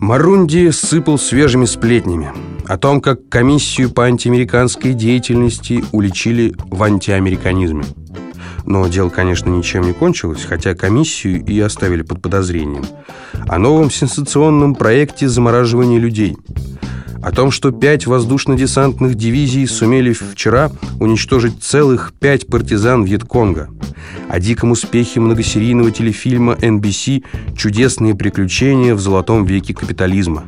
Марунди сыпал свежими сплетнями о том, как комиссию по антиамериканской деятельности уличили в антиамериканизме. Но дело, конечно, ничем не кончилось, хотя комиссию и оставили под подозрением. О новом сенсационном проекте замораживания людей. О том, что пять воздушно-десантных дивизий сумели вчера уничтожить целых пять партизан Вьетконга. О диком успехе многосерийного телефильма NBC «Чудесные приключения в золотом веке капитализма».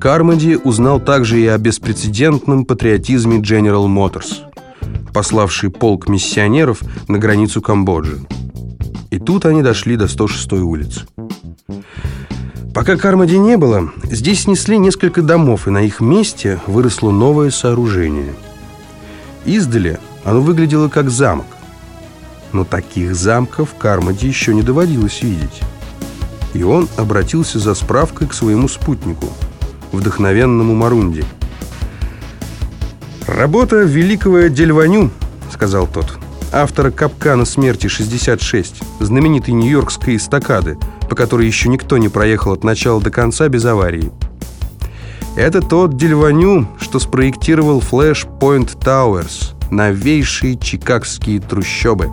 Кармоди узнал также и о беспрецедентном патриотизме General Motors – пославший полк миссионеров на границу Камбоджи. И тут они дошли до 106-й улицы. Пока Кармади не было, здесь снесли несколько домов, и на их месте выросло новое сооружение. Издали оно выглядело как замок. Но таких замков Кармади еще не доводилось видеть. И он обратился за справкой к своему спутнику, вдохновенному Марунди – «Работа великого Дельваню», — сказал тот, автора «Капкана смерти 66», знаменитой нью-йоркской эстакады, по которой еще никто не проехал от начала до конца без аварии. Это тот Дельваню, что спроектировал Flash Point Towers, новейшие чикагские трущобы.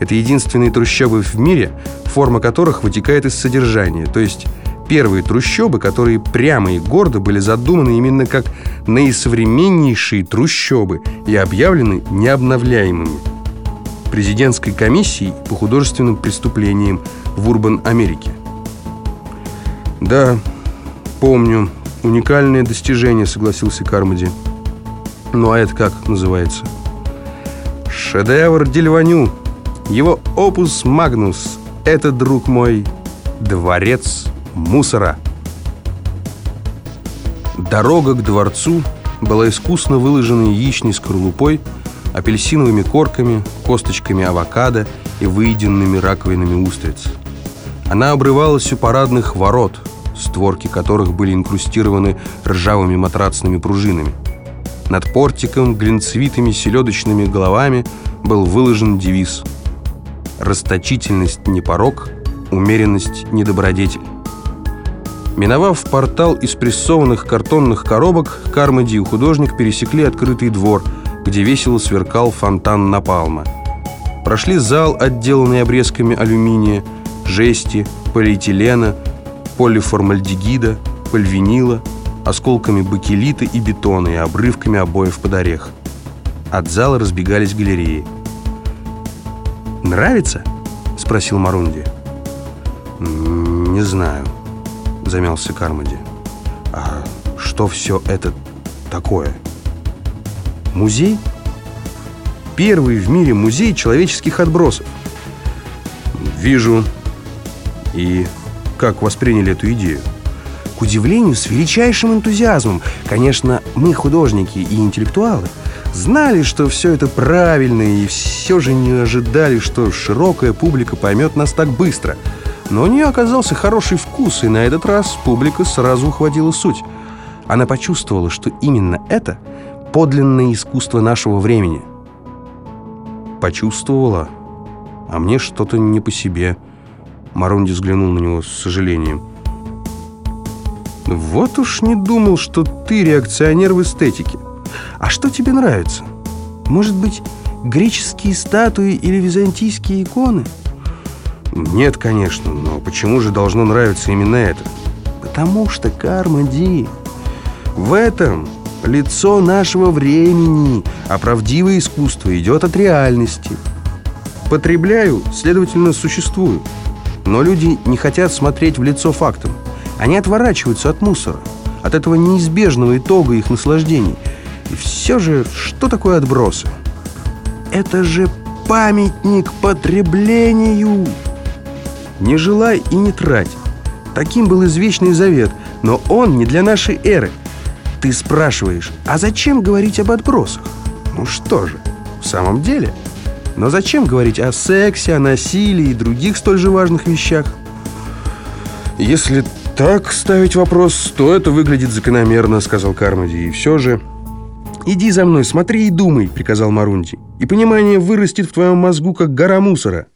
Это единственные трущобы в мире, форма которых вытекает из содержания, то есть первые трущобы, которые прямо и гордо были задуманы именно как наисовременнейшие трущобы и объявлены необновляемыми. Президентской комиссией по художественным преступлениям в Урбан-Америке. «Да, помню. Уникальное достижение», — согласился Кармоди. «Ну а это как называется?» «Шедевр Дельваню. Его опус магнус. Это, друг мой, дворец мусора. Дорога к дворцу была искусно выложена яичной скорлупой, апельсиновыми корками, косточками авокадо и выеденными раковинами устриц. Она обрывалась у парадных ворот, створки которых были инкрустированы ржавыми матрацными пружинами. Над портиком глинцевитыми селедочными головами был выложен девиз «Расточительность не порог, умеренность не добродетель». Миновав портал из прессованных картонных коробок, Кармоди и художник пересекли открытый двор, где весело сверкал фонтан напалма. Прошли зал, отделанный обрезками алюминия, жести, полиэтилена, полиформальдегида, польвинила, осколками бакелита и бетона и обрывками обоев под орех. От зала разбегались галереи. «Нравится?» — спросил Марунди. «Не знаю» замялся Кармоди. «А что все это такое?» «Музей?» «Первый в мире музей человеческих отбросов». «Вижу. И как восприняли эту идею?» К удивлению, с величайшим энтузиазмом. Конечно, мы, художники и интеллектуалы, знали, что все это правильно, и все же не ожидали, что широкая публика поймет нас так быстро – но у нее оказался хороший вкус, и на этот раз публика сразу ухватила суть. Она почувствовала, что именно это подлинное искусство нашего времени. Почувствовала, а мне что-то не по себе. Марунди взглянул на него с сожалением. «Вот уж не думал, что ты реакционер в эстетике. А что тебе нравится? Может быть, греческие статуи или византийские иконы?» Нет, конечно, но почему же должно нравиться именно это? Потому что, Карма Ди, в этом лицо нашего времени, а правдивое искусство идет от реальности. Потребляю, следовательно, существую. Но люди не хотят смотреть в лицо фактам. Они отворачиваются от мусора, от этого неизбежного итога их наслаждений. И все же, что такое отбросы? Это же памятник потреблению. Не желай и не трать. Таким был извечный завет, но он не для нашей эры. Ты спрашиваешь, а зачем говорить об отбросах? Ну что же, в самом деле. Но зачем говорить о сексе, о насилии и других столь же важных вещах? Если так ставить вопрос, то это выглядит закономерно, сказал Кармоди. И все же... «Иди за мной, смотри и думай», — приказал Марунди. «И понимание вырастет в твоем мозгу, как гора мусора».